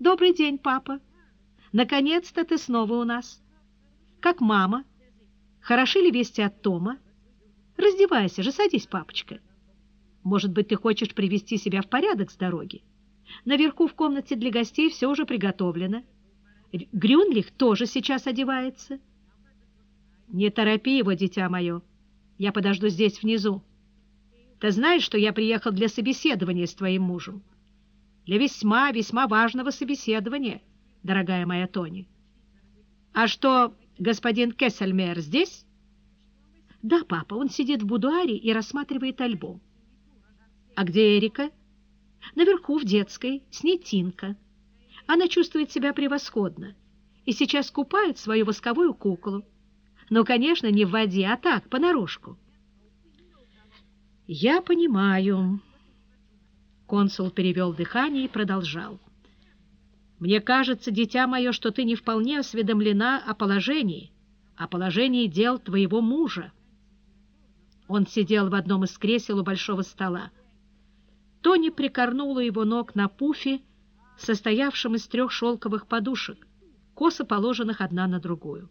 Добрый день, папа. Наконец-то ты снова у нас. Как мама? Хороши ли вести от Тома? Раздевайся же, садись, папочка. Может быть, ты хочешь привести себя в порядок с дороги? Наверху в комнате для гостей все уже приготовлено. Грюнлих тоже сейчас одевается. Не торопи его, дитя мое. Я подожду здесь внизу. Ты знаешь, что я приехал для собеседования с твоим мужем? Для весьма-весьма важного собеседования, дорогая моя Тони. А что, господин Кессельмейер здесь? Да, папа, он сидит в будуаре и рассматривает альбом. А где Эрика? Наверху, в детской, с ней Тинка. Она чувствует себя превосходно и сейчас купает свою восковую куклу. Но, конечно, не в воде, а так, понарошку. «Я понимаю». Консул перевел дыхание и продолжал. «Мне кажется, дитя мое, что ты не вполне осведомлена о положении, о положении дел твоего мужа». Он сидел в одном из кресел у большого стола. Тони прикорнула его ног на пуфе, состоявшем из трех шелковых подушек, косо положенных одна на другую.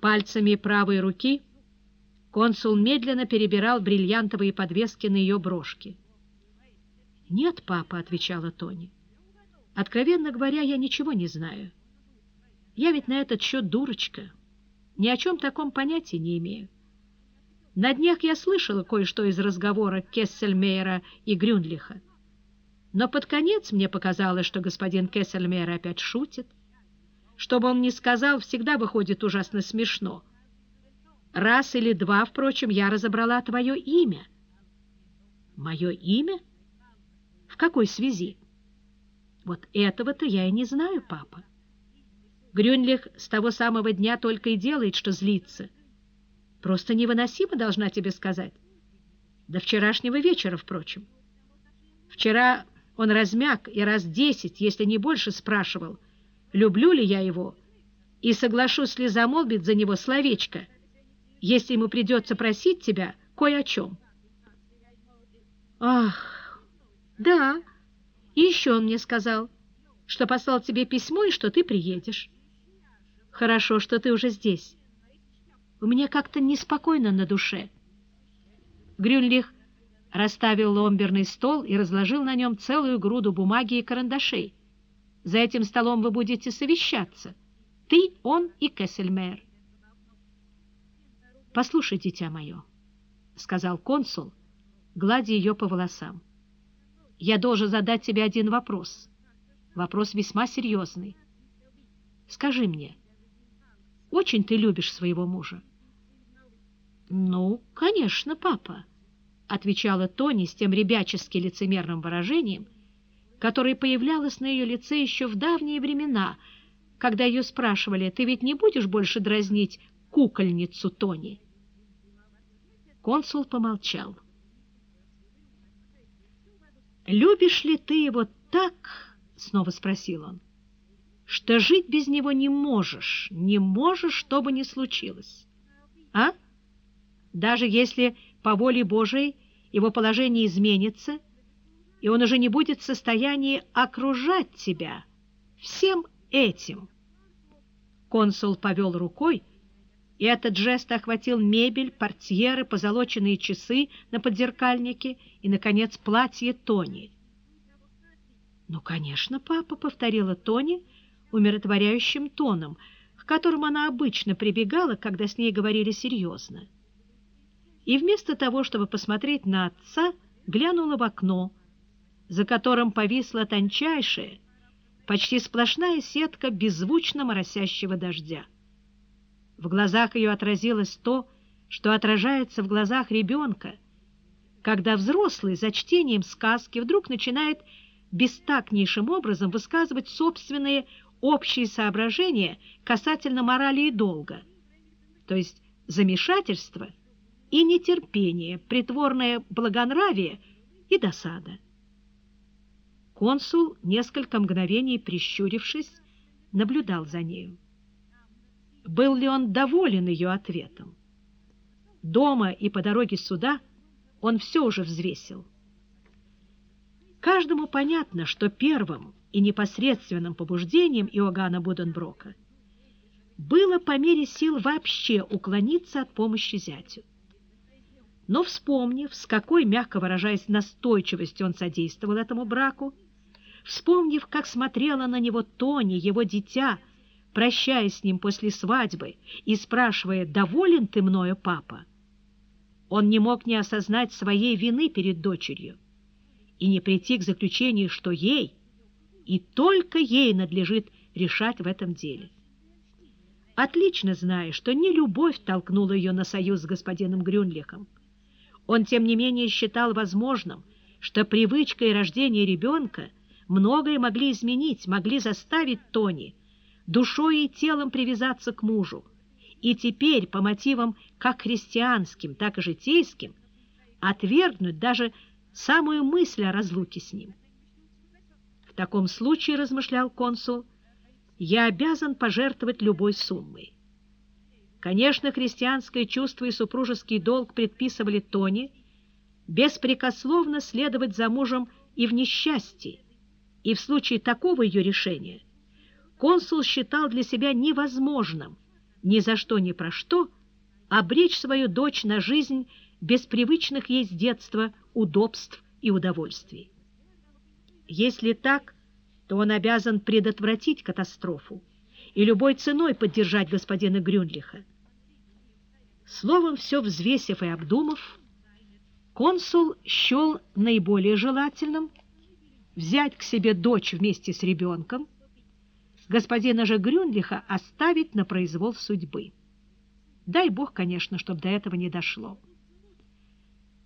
Пальцами правой руки консул медленно перебирал бриллиантовые подвески на ее брошке. «Нет, папа», — отвечала Тони. «Откровенно говоря, я ничего не знаю. Я ведь на этот счет дурочка. Ни о чем таком понятия не имею. На днях я слышала кое-что из разговора Кессельмейера и Грюнлиха. Но под конец мне показалось, что господин Кессельмейер опять шутит. Что бы он ни сказал, всегда выходит ужасно смешно. Раз или два, впрочем, я разобрала твое имя. Мое имя? В какой связи? Вот этого-то я и не знаю, папа. Грюнлих с того самого дня только и делает, что злится. Просто невыносимо, должна тебе сказать. До вчерашнего вечера, впрочем. Вчера он размяк и раз десять, если не больше, спрашивал, люблю ли я его, и соглашусь ли замолвить за него словечко, если ему придется просить тебя кое о чем. Ах, да, и еще он мне сказал, что послал тебе письмо и что ты приедешь. Хорошо, что ты уже здесь. У меня как-то неспокойно на душе. Грюнлих расставил ломберный стол и разложил на нем целую груду бумаги и карандашей. За этим столом вы будете совещаться. Ты, он и Кессельмейр. «Послушай, дитя мое», — сказал консул, гладя ее по волосам. «Я должен задать тебе один вопрос. Вопрос весьма серьезный. Скажи мне, очень ты любишь своего мужа?» «Ну, конечно, папа», — отвечала Тони с тем ребячески лицемерным выражением, которое появлялось на ее лице еще в давние времена, когда ее спрашивали, «Ты ведь не будешь больше дразнить кукольницу Тони?» Консул помолчал. «Любишь ли ты его так?» — снова спросил он. «Что жить без него не можешь, не можешь, что бы ни случилось. А?» даже если по воле Божией его положение изменится, и он уже не будет в состоянии окружать тебя всем этим. Консул повел рукой, и этот жест охватил мебель, портьеры, позолоченные часы на подзеркальнике и, наконец, платье Тони. «Ну, конечно, папа», — повторила Тони умиротворяющим тоном, к которому она обычно прибегала, когда с ней говорили серьезно и вместо того, чтобы посмотреть на отца, глянула в окно, за которым повисла тончайшая, почти сплошная сетка беззвучно моросящего дождя. В глазах ее отразилось то, что отражается в глазах ребенка, когда взрослый за чтением сказки вдруг начинает бестактнейшим образом высказывать собственные общие соображения касательно морали и долга, то есть замешательство – и нетерпение, притворное благонравие и досада. Консул, несколько мгновений прищурившись, наблюдал за нею. Был ли он доволен ее ответом? Дома и по дороге сюда он все уже взвесил. Каждому понятно, что первым и непосредственным побуждением Иоганна Буденброка было по мере сил вообще уклониться от помощи зятю. Но вспомнив, с какой, мягко выражаясь, настойчивостью он содействовал этому браку, вспомнив, как смотрела на него Тони, его дитя, прощаясь с ним после свадьбы и спрашивая, доволен ты мною, папа, он не мог не осознать своей вины перед дочерью и не прийти к заключению, что ей и только ей надлежит решать в этом деле. Отлично зная, что не любовь толкнула ее на союз с господином Грюнлихом, он, тем не менее, считал возможным, что привычка и рождение ребенка многое могли изменить, могли заставить Тони душой и телом привязаться к мужу, и теперь по мотивам как христианским, так и житейским отвергнуть даже самую мысль о разлуке с ним. В таком случае, размышлял консул, я обязан пожертвовать любой суммой. Конечно, христианское чувство и супружеский долг предписывали Тони беспрекословно следовать за мужем и в несчастье, и в случае такого ее решения консул считал для себя невозможным ни за что ни про что обречь свою дочь на жизнь без привычных ей с детства удобств и удовольствий. Если так, то он обязан предотвратить катастрофу и любой ценой поддержать господина Грюнлиха. Словом, все взвесив и обдумав, консул счел наиболее желательным взять к себе дочь вместе с ребенком, господина же Грюнлиха оставить на произвол судьбы. Дай бог, конечно, чтобы до этого не дошло.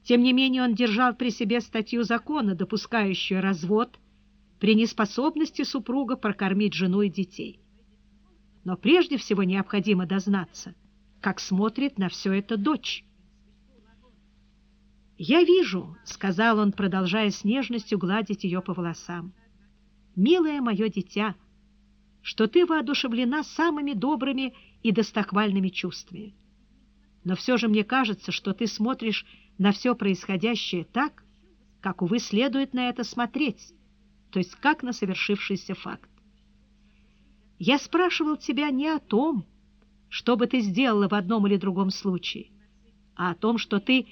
Тем не менее он держал при себе статью закона, допускающую развод при неспособности супруга прокормить жену и детей. Но прежде всего необходимо дознаться – как смотрит на все это дочь. «Я вижу», — сказал он, продолжая с нежностью гладить ее по волосам, «милое мое дитя, что ты воодушевлена самыми добрыми и достохвальными чувствами. Но все же мне кажется, что ты смотришь на все происходящее так, как, увы, следует на это смотреть, то есть как на совершившийся факт. Я спрашивал тебя не о том, что бы ты сделала в одном или другом случае, а о том, что ты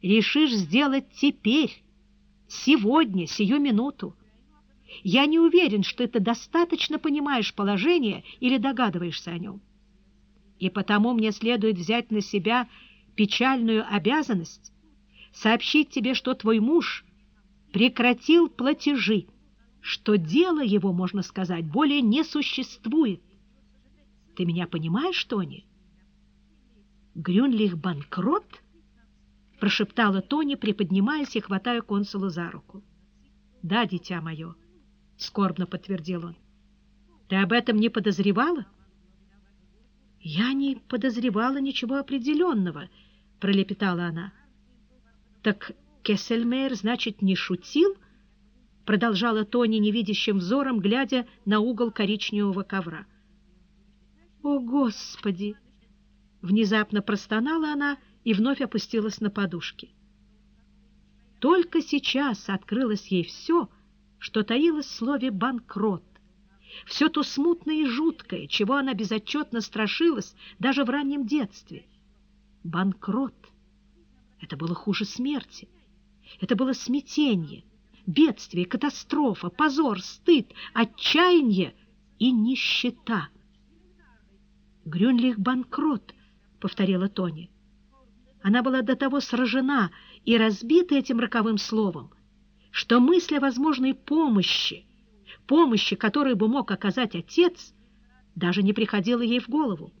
решишь сделать теперь, сегодня, сию минуту. Я не уверен, что ты достаточно понимаешь положение или догадываешься о нем. И потому мне следует взять на себя печальную обязанность сообщить тебе, что твой муж прекратил платежи, что дело его, можно сказать, более не существует, ты меня понимаешь, Тони? Грюнлих банкрот? Прошептала Тони, приподнимаясь и хватая консула за руку. Да, дитя мое, скорбно подтвердил он. Ты об этом не подозревала? Я не подозревала ничего определенного, пролепетала она. Так Кессельмейр, значит, не шутил? Продолжала Тони невидящим взором, глядя на угол коричневого ковра. «О, Господи!» Внезапно простонала она и вновь опустилась на подушки. Только сейчас открылось ей все, что таилось в слове «банкрот», все то смутное и жуткое, чего она безотчетно страшилась даже в раннем детстве. Банкрот — это было хуже смерти, это было смятение, бедствие, катастрофа, позор, стыд, отчаяние и нищета — «Грюнлих банкрот», — повторила Тони. Она была до того сражена и разбита этим роковым словом, что мысль о возможной помощи, помощи, которую бы мог оказать отец, даже не приходила ей в голову.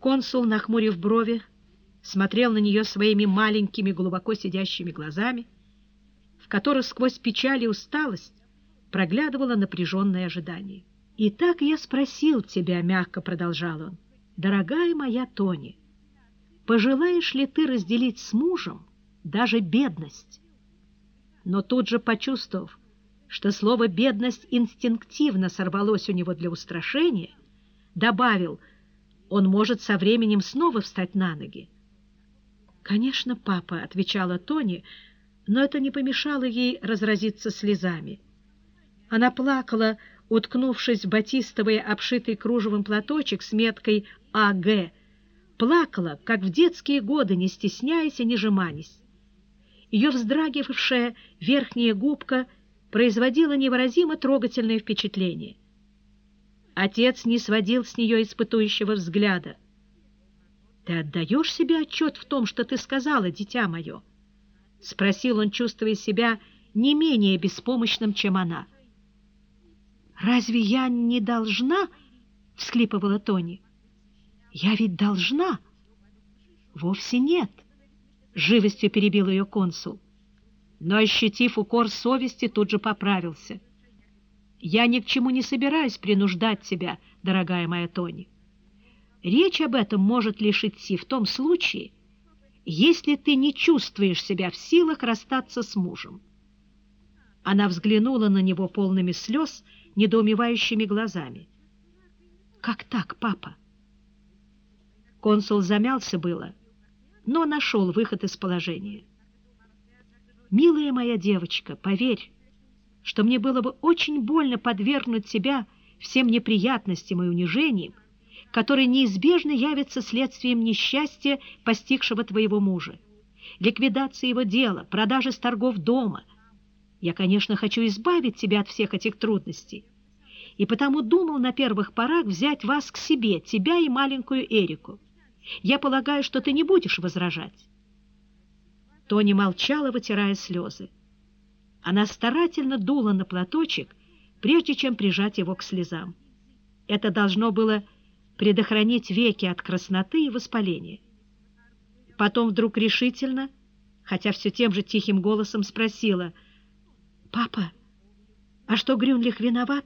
Консул, нахмурив брови, смотрел на нее своими маленькими, глубоко сидящими глазами, в которых сквозь печаль и усталость проглядывало напряженное ожидание. «Итак я спросил тебя», — мягко продолжал он, «дорогая моя Тони, пожелаешь ли ты разделить с мужем даже бедность?» Но тут же почувствовав, что слово «бедность» инстинктивно сорвалось у него для устрашения, добавил, он может со временем снова встать на ноги. «Конечно, папа», — отвечала Тони, но это не помешало ей разразиться слезами. Она плакала, уткнувшись в батистовый обшитый кружевом платочек с меткой «АГ», плакала, как в детские годы, не стесняясь и не жеманясь. Ее вздрагивавшая верхняя губка производила невыразимо трогательное впечатление. Отец не сводил с нее испытующего взгляда. «Ты отдаешь себе отчет в том, что ты сказала, дитя мое?» — спросил он, чувствуя себя не менее беспомощным, чем она. «Разве я не должна?» — всхлипывала Тони. «Я ведь должна!» «Вовсе нет!» — живостью перебил ее консул. Но, ощутив укор совести, тут же поправился. «Я ни к чему не собираюсь принуждать тебя, дорогая моя Тони. Речь об этом может лишь идти в том случае, если ты не чувствуешь себя в силах расстаться с мужем. Она взглянула на него полными слез, недоумевающими глазами. «Как так, папа?» Консул замялся было, но нашел выход из положения. «Милая моя девочка, поверь, что мне было бы очень больно подвергнуть тебя всем неприятностям и унижениям, которые неизбежно явятся следствием несчастья, постигшего твоего мужа, ликвидации его дела, продажи с торгов дома. Я, конечно, хочу избавить тебя от всех этих трудностей, и потому думал на первых порах взять вас к себе, тебя и маленькую Эрику. Я полагаю, что ты не будешь возражать». Тони молчала, вытирая слезы. Она старательно дула на платочек, прежде чем прижать его к слезам. Это должно было предохранить веки от красноты и воспаления. Потом вдруг решительно, хотя все тем же тихим голосом спросила, «Папа, а что Грюнлих виноват?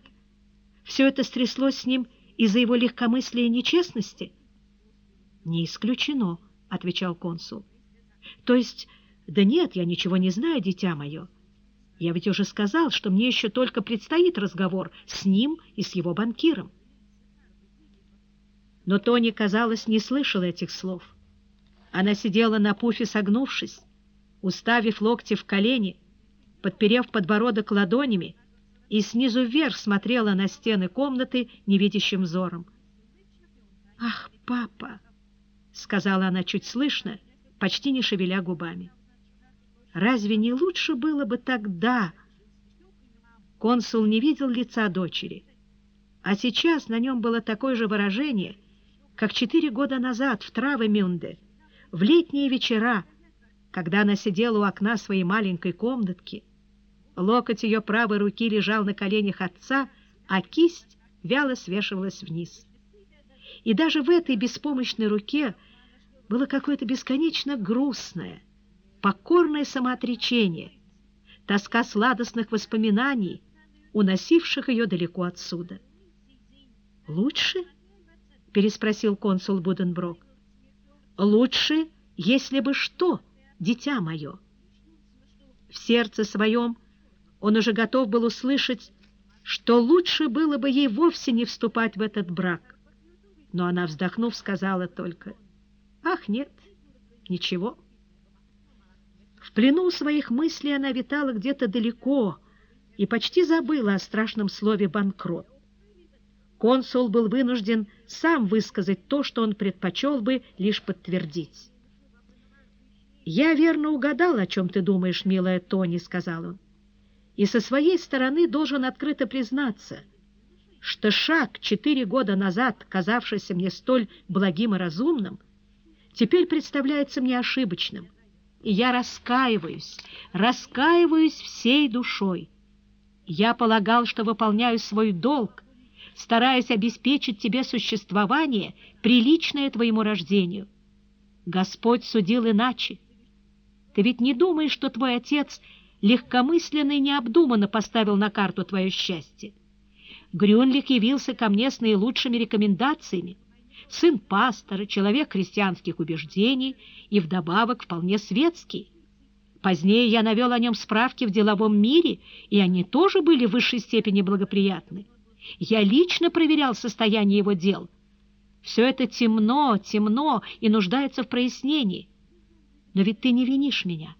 Все это стряслось с ним из-за его легкомыслия и нечестности?» «Не исключено», — отвечал консул. «То есть, да нет, я ничего не знаю, дитя мое. Я ведь уже сказал, что мне еще только предстоит разговор с ним и с его банкиром. Но Тони, казалось, не слышала этих слов. Она сидела на пуфе, согнувшись, уставив локти в колени, подперев подбородок ладонями, и снизу вверх смотрела на стены комнаты невидящим взором. «Ах, папа!» — сказала она чуть слышно, почти не шевеля губами. «Разве не лучше было бы тогда?» Консул не видел лица дочери, а сейчас на нем было такое же выражение — как четыре года назад в Траве-Мюнде, в летние вечера, когда она сидела у окна своей маленькой комнатки. Локоть ее правой руки лежал на коленях отца, а кисть вяло свешивалась вниз. И даже в этой беспомощной руке было какое-то бесконечно грустное, покорное самоотречение, тоска сладостных воспоминаний, уносивших ее далеко отсюда. «Лучше?» — переспросил консул Буденброк. «Лучше, если бы что, дитя мое». В сердце своем он уже готов был услышать, что лучше было бы ей вовсе не вступать в этот брак. Но она, вздохнув, сказала только, «Ах, нет, ничего». В плену своих мыслей она витала где-то далеко и почти забыла о страшном слове «банкрот». Консул был вынужден сам высказать то, что он предпочел бы лишь подтвердить. «Я верно угадал, о чем ты думаешь, милая Тони», — сказал он, «и со своей стороны должен открыто признаться, что шаг четыре года назад, казавшийся мне столь благим и разумным, теперь представляется мне ошибочным, и я раскаиваюсь, раскаиваюсь всей душой. Я полагал, что выполняю свой долг, стараясь обеспечить тебе существование, приличное твоему рождению. Господь судил иначе. Ты ведь не думаешь, что твой отец легкомысленно и необдуманно поставил на карту твое счастье? Грюнлих явился ко мне с наилучшими рекомендациями. Сын пастора, человек христианских убеждений и вдобавок вполне светский. Позднее я навел о нем справки в деловом мире, и они тоже были в высшей степени благоприятны. Я лично проверял состояние его дел. Все это темно, темно и нуждается в прояснении. Но ведь ты не винишь меня.